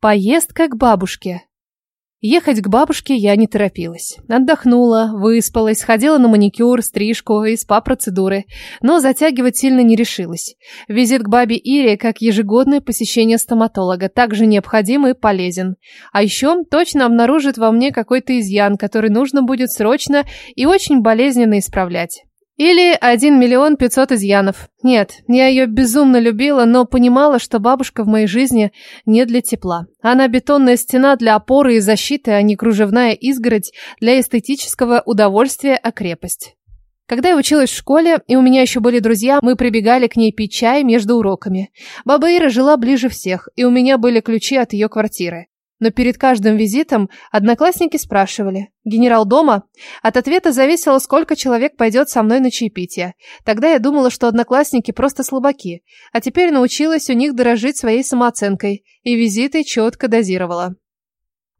Поездка к бабушке. Ехать к бабушке я не торопилась. Отдохнула, выспалась, ходила на маникюр, стрижку и спа-процедуры, но затягивать сильно не решилась. Визит к бабе Ире, как ежегодное посещение стоматолога, также необходим и полезен. А еще точно обнаружит во мне какой-то изъян, который нужно будет срочно и очень болезненно исправлять. Или один миллион пятьсот изъянов. Нет, я ее безумно любила, но понимала, что бабушка в моей жизни не для тепла. Она бетонная стена для опоры и защиты, а не кружевная изгородь для эстетического удовольствия, а крепость. Когда я училась в школе, и у меня еще были друзья, мы прибегали к ней пить чай между уроками. Баба Ира жила ближе всех, и у меня были ключи от ее квартиры. Но перед каждым визитом одноклассники спрашивали «Генерал дома?». От ответа зависело, сколько человек пойдет со мной на чаепитие. Тогда я думала, что одноклассники просто слабаки, а теперь научилась у них дорожить своей самооценкой и визиты четко дозировала.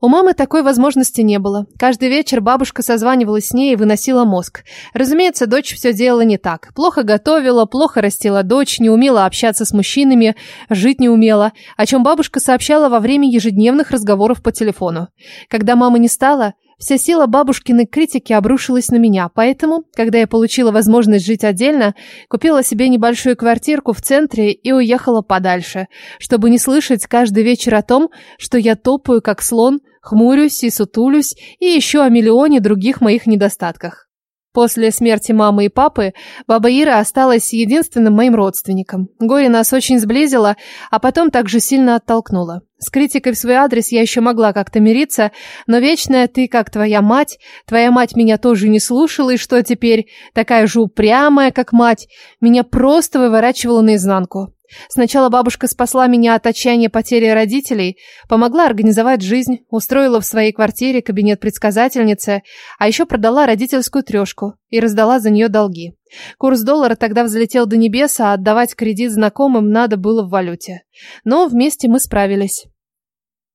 У мамы такой возможности не было. Каждый вечер бабушка созванивалась с ней и выносила мозг. Разумеется, дочь все делала не так. Плохо готовила, плохо растила дочь, не умела общаться с мужчинами, жить не умела, о чем бабушка сообщала во время ежедневных разговоров по телефону. Когда мамы не стало, Вся сила бабушкиной критики обрушилась на меня, поэтому, когда я получила возможность жить отдельно, купила себе небольшую квартирку в центре и уехала подальше, чтобы не слышать каждый вечер о том, что я топаю как слон, хмурюсь и сутулюсь, и еще о миллионе других моих недостатках. После смерти мамы и папы баба Ира осталась единственным моим родственником. Горе нас очень сблизило, а потом также сильно оттолкнуло. С критикой в свой адрес я еще могла как-то мириться, но вечная ты, как твоя мать, твоя мать меня тоже не слушала, и что теперь, такая же упрямая, как мать, меня просто выворачивала наизнанку. Сначала бабушка спасла меня от отчаяния потери родителей, помогла организовать жизнь, устроила в своей квартире кабинет предсказательницы, а еще продала родительскую трешку и раздала за нее долги. Курс доллара тогда взлетел до небес, а отдавать кредит знакомым надо было в валюте. Но вместе мы справились.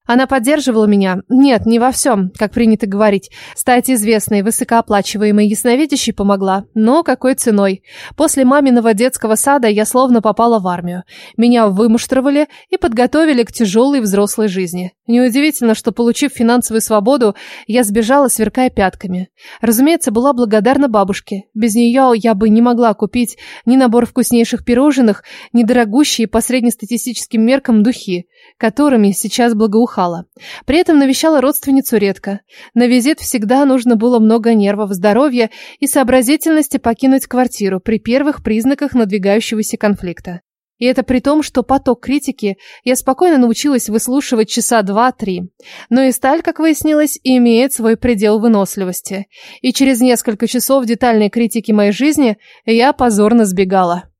Она поддерживала меня. Нет, не во всем, как принято говорить. Стать известной, высокооплачиваемой ясновидящей помогла. Но какой ценой? После маминого детского сада я словно попала в армию. Меня вымуштровали и подготовили к тяжелой взрослой жизни. Неудивительно, что, получив финансовую свободу, я сбежала, сверкая пятками. Разумеется, была благодарна бабушке. Без нее я бы не могла купить ни набор вкуснейших пирожных, ни дорогущие по среднестатистическим меркам духи, которыми сейчас благоухали бухала. При этом навещала родственницу редко. На визит всегда нужно было много нервов, здоровья и сообразительности покинуть квартиру при первых признаках надвигающегося конфликта. И это при том, что поток критики я спокойно научилась выслушивать часа два-три. Но и сталь, как выяснилось, имеет свой предел выносливости. И через несколько часов детальной критики моей жизни я позорно сбегала.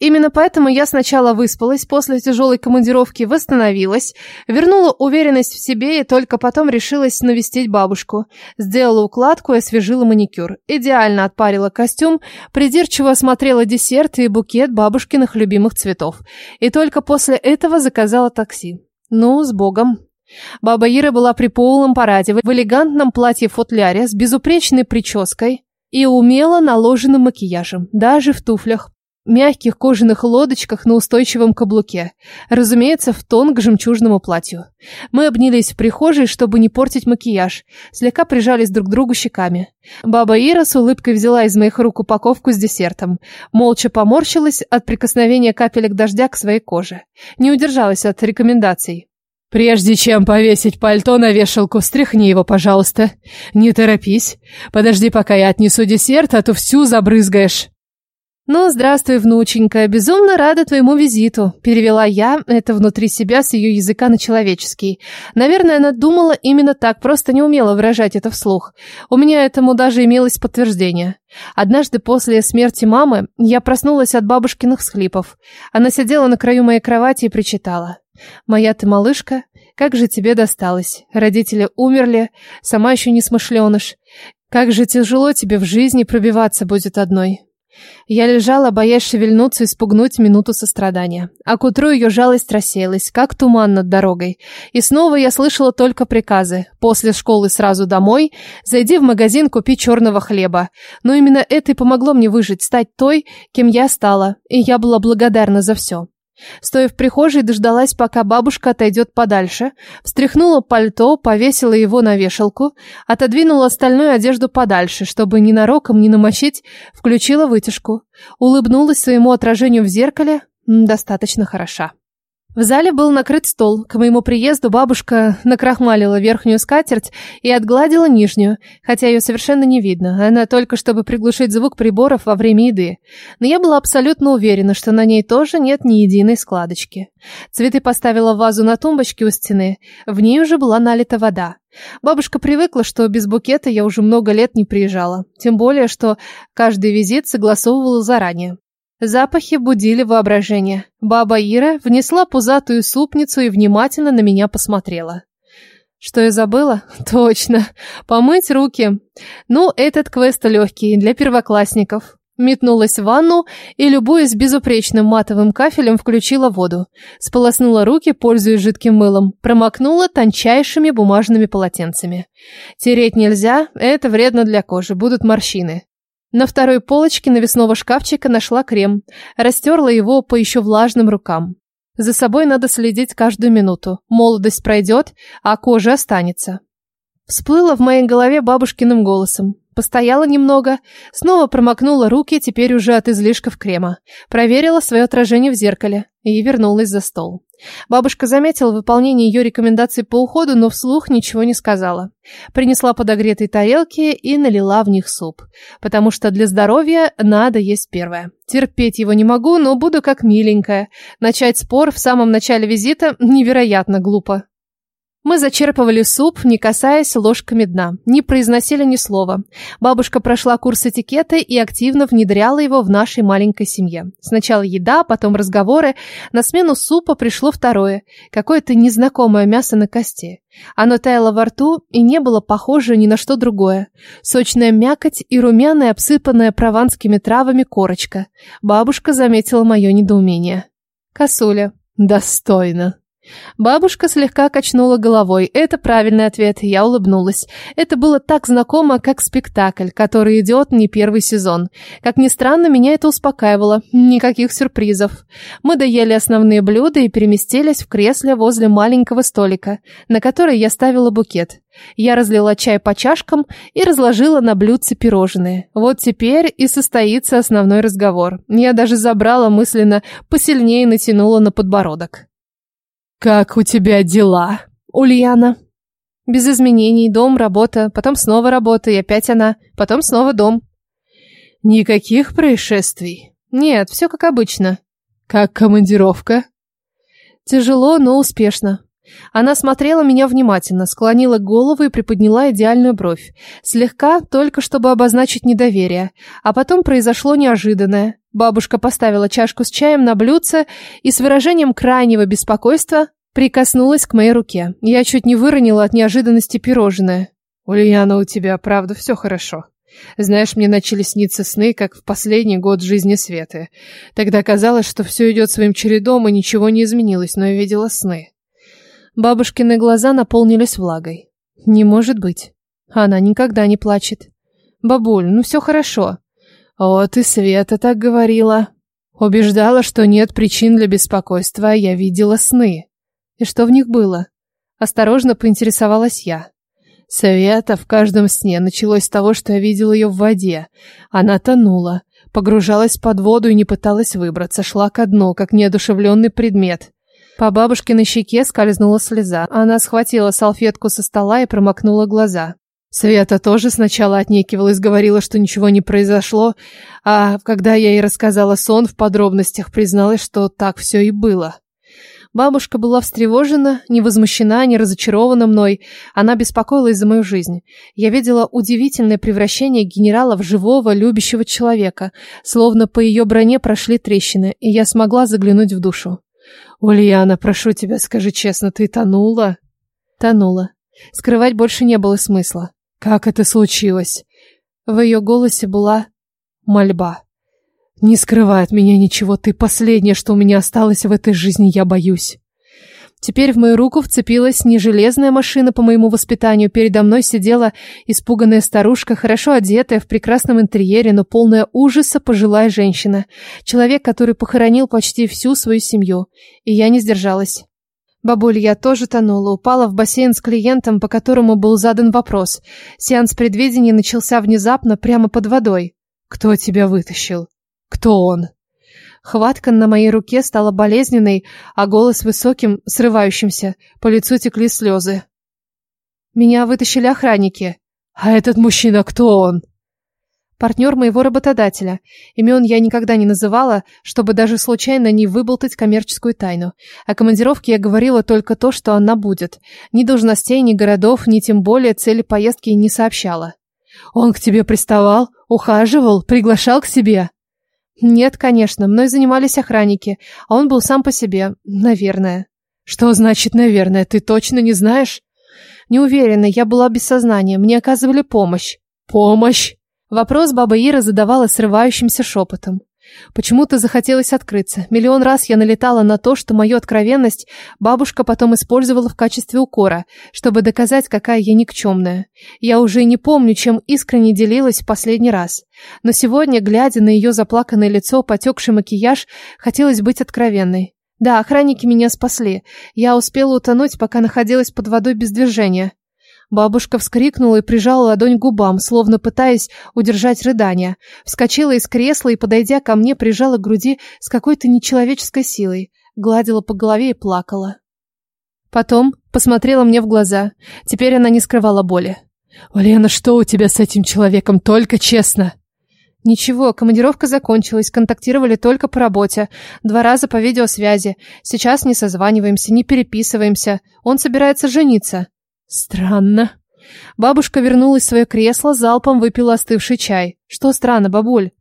Именно поэтому я сначала выспалась, после тяжелой командировки восстановилась, вернула уверенность в себе и только потом решилась навестить бабушку. Сделала укладку и освежила маникюр. Идеально отпарила костюм, придирчиво осмотрела десерт и букет бабушкиных любимых цветов. И только после этого заказала такси. Ну, с Богом. Баба Ира была при полном параде, в элегантном платье-футляре, с безупречной прической и умело наложенным макияжем, даже в туфлях мягких кожаных лодочках на устойчивом каблуке, разумеется, в тон к жемчужному платью. Мы обнялись в прихожей, чтобы не портить макияж, слегка прижались друг к другу щеками. Баба Ира с улыбкой взяла из моих рук упаковку с десертом, молча поморщилась от прикосновения капелек дождя к своей коже. Не удержалась от рекомендаций. «Прежде чем повесить пальто на вешалку, встряхни его, пожалуйста. Не торопись. Подожди, пока я отнесу десерт, а то всю забрызгаешь». «Ну, здравствуй, внученька, безумно рада твоему визиту», – перевела я это внутри себя с ее языка на человеческий. Наверное, она думала именно так, просто не умела выражать это вслух. У меня этому даже имелось подтверждение. Однажды после смерти мамы я проснулась от бабушкиных схлипов. Она сидела на краю моей кровати и причитала. «Моя ты малышка, как же тебе досталось? Родители умерли, сама еще не смышленыш. Как же тяжело тебе в жизни пробиваться будет одной». Я лежала, боясь шевельнуться и спугнуть минуту сострадания. А к утру ее жалость рассеялась, как туман над дорогой. И снова я слышала только приказы. После школы сразу домой, зайди в магазин, купи черного хлеба. Но именно это и помогло мне выжить, стать той, кем я стала. И я была благодарна за все. Стоя в прихожей, дождалась, пока бабушка отойдет подальше, встряхнула пальто, повесила его на вешалку, отодвинула остальную одежду подальше, чтобы ненароком не намочить, включила вытяжку, улыбнулась своему отражению в зеркале, достаточно хороша. В зале был накрыт стол. К моему приезду бабушка накрахмалила верхнюю скатерть и отгладила нижнюю, хотя ее совершенно не видно. Она только чтобы приглушить звук приборов во время еды. Но я была абсолютно уверена, что на ней тоже нет ни единой складочки. Цветы поставила в вазу на тумбочке у стены. В ней уже была налита вода. Бабушка привыкла, что без букета я уже много лет не приезжала. Тем более, что каждый визит согласовывала заранее. Запахи будили воображение. Баба Ира внесла пузатую супницу и внимательно на меня посмотрела. Что я забыла? Точно. Помыть руки. Ну, этот квест легкий, для первоклассников. Метнулась в ванну и, любуясь безупречным матовым кафелем, включила воду. Сполоснула руки, пользуясь жидким мылом. Промокнула тончайшими бумажными полотенцами. Тереть нельзя, это вредно для кожи, будут морщины. На второй полочке навесного шкафчика нашла крем, растерла его по еще влажным рукам. За собой надо следить каждую минуту. Молодость пройдет, а кожа останется. Всплыла в моей голове бабушкиным голосом. Постояла немного, снова промокнула руки, теперь уже от излишков крема. Проверила свое отражение в зеркале и вернулась за стол. Бабушка заметила выполнение ее рекомендаций по уходу, но вслух ничего не сказала. Принесла подогретые тарелки и налила в них суп. Потому что для здоровья надо есть первое. Терпеть его не могу, но буду как миленькая. Начать спор в самом начале визита невероятно глупо. Мы зачерпывали суп, не касаясь ложками дна, не произносили ни слова. Бабушка прошла курс этикета и активно внедряла его в нашей маленькой семье. Сначала еда, потом разговоры. На смену супа пришло второе, какое-то незнакомое мясо на кости. Оно таяло во рту и не было похоже ни на что другое. Сочная мякоть и румяная, обсыпанная прованскими травами корочка. Бабушка заметила мое недоумение. «Косуля». «Достойно», Бабушка слегка качнула головой. Это правильный ответ. Я улыбнулась. Это было так знакомо, как спектакль, который идет не первый сезон. Как ни странно, меня это успокаивало. Никаких сюрпризов. Мы доели основные блюда и переместились в кресле возле маленького столика, на который я ставила букет. Я разлила чай по чашкам и разложила на блюдце пирожные. Вот теперь и состоится основной разговор. Я даже забрала мысленно, посильнее натянула на подбородок. «Как у тебя дела, Ульяна?» Без изменений. Дом, работа, потом снова работа, и опять она, потом снова дом. Никаких происшествий? Нет, все как обычно. Как командировка? Тяжело, но успешно. Она смотрела меня внимательно, склонила голову и приподняла идеальную бровь. Слегка, только чтобы обозначить недоверие. А потом произошло неожиданное. Бабушка поставила чашку с чаем на блюдце и с выражением крайнего беспокойства прикоснулась к моей руке. Я чуть не выронила от неожиданности пирожное. «Ульяна, у тебя, правда, все хорошо. Знаешь, мне начали сниться сны, как в последний год жизни Светы. Тогда казалось, что все идет своим чередом, и ничего не изменилось, но я видела сны». Бабушкины глаза наполнились влагой. «Не может быть. Она никогда не плачет. Бабуль, ну все хорошо. Вот и Света так говорила. Убеждала, что нет причин для беспокойства, а я видела сны. И что в них было? Осторожно поинтересовалась я. Света в каждом сне началось с того, что я видел ее в воде. Она тонула, погружалась под воду и не пыталась выбраться, шла ко дну, как неодушевленный предмет. По бабушкиной щеке скользнула слеза. Она схватила салфетку со стола и промокнула глаза. Света тоже сначала отнекивалась, говорила, что ничего не произошло, а когда я ей рассказала сон в подробностях, призналась, что так все и было. Бабушка была встревожена, не возмущена, не разочарована мной. Она беспокоилась за мою жизнь. Я видела удивительное превращение генерала в живого, любящего человека. Словно по ее броне прошли трещины, и я смогла заглянуть в душу. «Ульяна, прошу тебя, скажи честно, ты тонула?» Тонула. Скрывать больше не было смысла. Как это случилось? В ее голосе была мольба. Не скрывай от меня ничего, ты последнее, что у меня осталось в этой жизни, я боюсь. Теперь в мою руку вцепилась не железная машина по моему воспитанию, передо мной сидела испуганная старушка, хорошо одетая, в прекрасном интерьере, но полная ужаса пожилая женщина. Человек, который похоронил почти всю свою семью. И я не сдержалась. Бабуль, я тоже тонула, упала в бассейн с клиентом, по которому был задан вопрос. Сеанс предвидения начался внезапно, прямо под водой. «Кто тебя вытащил? Кто он?» Хватка на моей руке стала болезненной, а голос высоким, срывающимся. По лицу текли слезы. Меня вытащили охранники. А этот мужчина кто он? Партнер моего работодателя. Имен я никогда не называла, чтобы даже случайно не выболтать коммерческую тайну. О командировке я говорила только то, что она будет. Ни должностей, ни городов, ни тем более цели поездки не сообщала. Он к тебе приставал, ухаживал, приглашал к себе? Нет, конечно, мной занимались охранники, а он был сам по себе, наверное. Что значит «наверное»? Ты точно не знаешь? Не уверена, я была без сознания, мне оказывали помощь. Помощь? Вопрос баба Ира задавала срывающимся шепотом. Почему-то захотелось открыться. Миллион раз я налетала на то, что мою откровенность бабушка потом использовала в качестве укора, чтобы доказать, какая я никчемная. Я уже не помню, чем искренне делилась в последний раз. Но сегодня, глядя на ее заплаканное лицо, потекший макияж, хотелось быть откровенной. Да, охранники меня спасли. Я успела утонуть, пока находилась под водой без движения. Бабушка вскрикнула и прижала ладонь к губам, словно пытаясь удержать рыдание. Вскочила из кресла и, подойдя ко мне, прижала к груди с какой-то нечеловеческой силой, гладила по голове и плакала. Потом посмотрела мне в глаза. Теперь она не скрывала боли. «Лена, что у тебя с этим человеком? Только честно!» Ничего, командировка закончилась, контактировали только по работе. Два раза по видеосвязи. Сейчас не созваниваемся, не переписываемся. Он собирается жениться. Странно. Бабушка вернулась в свое кресло, залпом выпила остывший чай. Что странно, бабуль?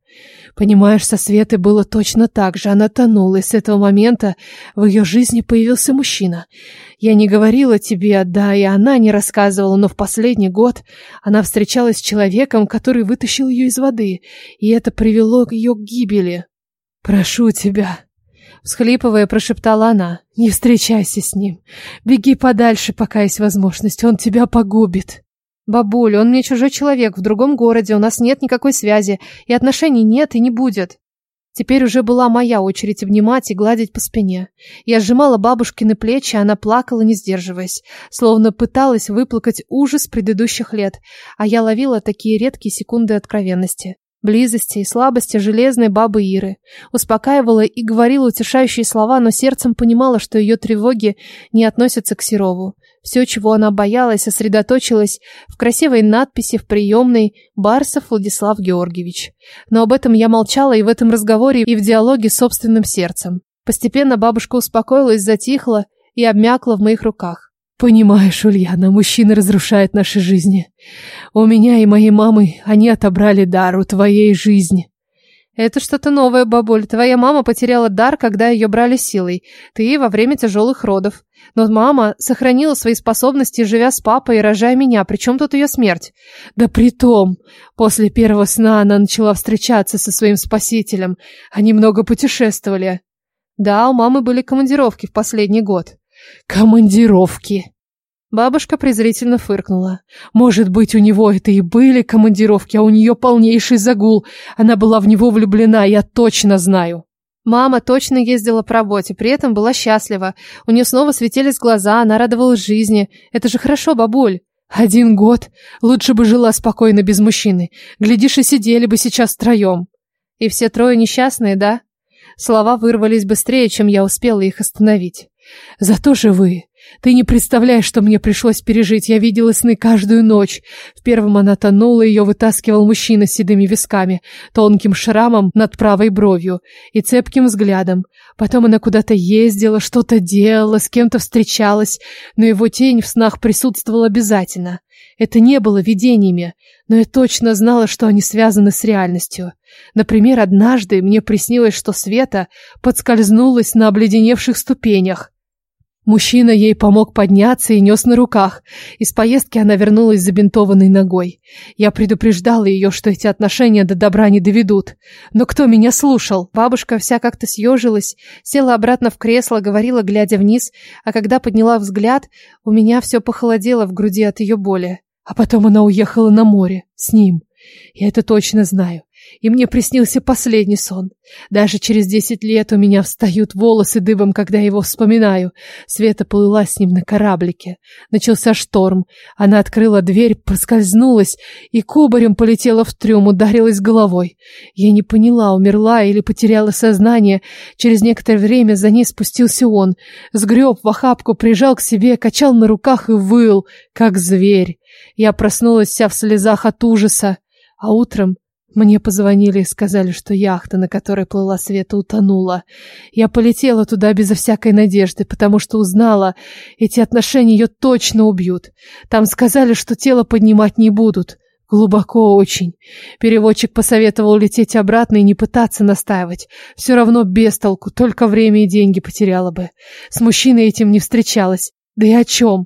Понимаешь, со Светой было точно так же. Она тонула, и с этого момента в ее жизни появился мужчина. Я не говорила тебе, да и она не рассказывала, но в последний год она встречалась с человеком, который вытащил ее из воды, и это привело к ее гибели. Прошу тебя, Всхлипывая, прошептала она. «Не встречайся с ним. Беги подальше, пока есть возможность. Он тебя погубит». «Бабуль, он мне чужой человек, в другом городе, у нас нет никакой связи, и отношений нет и не будет». Теперь уже была моя очередь обнимать и гладить по спине. Я сжимала бабушкины плечи, она плакала, не сдерживаясь, словно пыталась выплакать ужас предыдущих лет, а я ловила такие редкие секунды откровенности близости и слабости железной бабы Иры. Успокаивала и говорила утешающие слова, но сердцем понимала, что ее тревоги не относятся к Серову. Все, чего она боялась, сосредоточилось в красивой надписи в приемной «Барсов Владислав Георгиевич». Но об этом я молчала и в этом разговоре, и в диалоге с собственным сердцем. Постепенно бабушка успокоилась, затихла и обмякла в моих руках. Понимаешь, Ульяна, мужчины разрушают наши жизни. У меня и моей мамы они отобрали дар у твоей жизни. Это что-то новое, бабуль. Твоя мама потеряла дар, когда ее брали силой. Ты во время тяжелых родов. Но мама сохранила свои способности, живя с папой и рожая меня. Причем тут ее смерть? Да при том, после первого сна она начала встречаться со своим спасителем. Они много путешествовали. Да, у мамы были командировки в последний год. Командировки. Бабушка презрительно фыркнула. Может быть, у него это и были командировки, а у нее полнейший загул. Она была в него влюблена, я точно знаю. Мама точно ездила по работе, при этом была счастлива. У нее снова светились глаза, она радовалась жизни. Это же хорошо, бабуль. Один год. Лучше бы жила спокойно без мужчины. Глядишь, и сидели бы сейчас втроем. И все трое несчастные, да? Слова вырвались быстрее, чем я успела их остановить. Зато живые. Ты не представляешь, что мне пришлось пережить. Я видела сны каждую ночь. В первом она тонула, ее вытаскивал мужчина с седыми висками, тонким шрамом над правой бровью и цепким взглядом. Потом она куда-то ездила, что-то делала, с кем-то встречалась, но его тень в снах присутствовала обязательно. Это не было видениями, но я точно знала, что они связаны с реальностью. Например, однажды мне приснилось, что Света подскользнулась на обледеневших ступенях, Мужчина ей помог подняться и нес на руках. Из поездки она вернулась забинтованной ногой. Я предупреждала ее, что эти отношения до добра не доведут. Но кто меня слушал? Бабушка вся как-то съежилась, села обратно в кресло, говорила, глядя вниз, а когда подняла взгляд, у меня все похолодело в груди от ее боли. А потом она уехала на море с ним. Я это точно знаю. И мне приснился последний сон. Даже через десять лет у меня встают волосы дыбом, когда его вспоминаю. Света плыла с ним на кораблике. Начался шторм. Она открыла дверь, проскользнулась и кубарем полетела в трюм, ударилась головой. Я не поняла, умерла или потеряла сознание. Через некоторое время за ней спустился он. Сгреб в охапку, прижал к себе, качал на руках и выл, как зверь. Я проснулась вся в слезах от ужаса. А утром мне позвонили и сказали, что яхта, на которой плыла Света, утонула. Я полетела туда безо всякой надежды, потому что узнала, эти отношения ее точно убьют. Там сказали, что тело поднимать не будут. Глубоко очень. Переводчик посоветовал лететь обратно и не пытаться настаивать. Все равно без толку, только время и деньги потеряла бы. С мужчиной этим не встречалась. Да и о чем?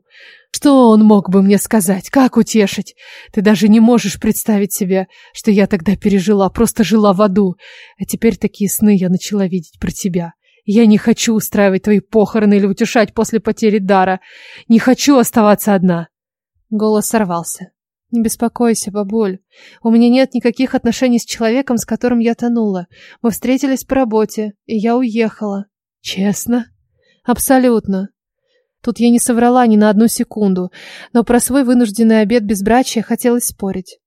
Что он мог бы мне сказать? Как утешить? Ты даже не можешь представить себе, что я тогда пережила, просто жила в аду. А теперь такие сны я начала видеть про тебя. Я не хочу устраивать твои похороны или утешать после потери дара. Не хочу оставаться одна. Голос сорвался. Не беспокойся, бабуль. У меня нет никаких отношений с человеком, с которым я тонула. Мы встретились по работе, и я уехала. Честно? Абсолютно. Тут я не соврала ни на одну секунду, но про свой вынужденный обед безбрачия хотелось спорить.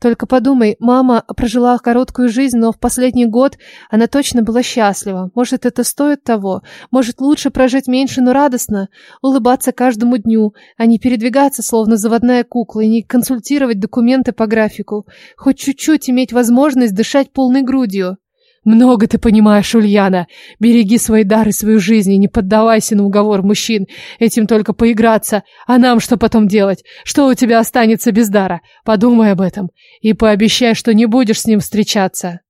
Только подумай, мама прожила короткую жизнь, но в последний год она точно была счастлива. Может, это стоит того? Может, лучше прожить меньше, но радостно? Улыбаться каждому дню, а не передвигаться, словно заводная кукла, и не консультировать документы по графику. Хоть чуть-чуть иметь возможность дышать полной грудью. Много ты понимаешь, Ульяна. Береги свои дары, свою жизнь и не поддавайся на уговор мужчин. Этим только поиграться. А нам что потом делать? Что у тебя останется без дара? Подумай об этом. И пообещай, что не будешь с ним встречаться.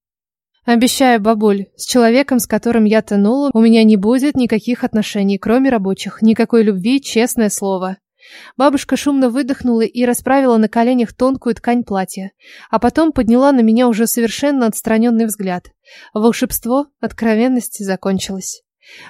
Обещаю, бабуль, с человеком, с которым я тонула, у меня не будет никаких отношений, кроме рабочих. Никакой любви, честное слово. Бабушка шумно выдохнула и расправила на коленях тонкую ткань платья, а потом подняла на меня уже совершенно отстраненный взгляд. Волшебство откровенности закончилось.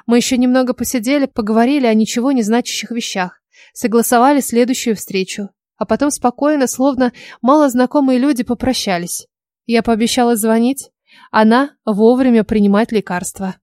Мы еще немного посидели, поговорили о ничего не значащих вещах, согласовали следующую встречу, а потом спокойно, словно малознакомые люди, попрощались. Я пообещала звонить, она вовремя принимать лекарства.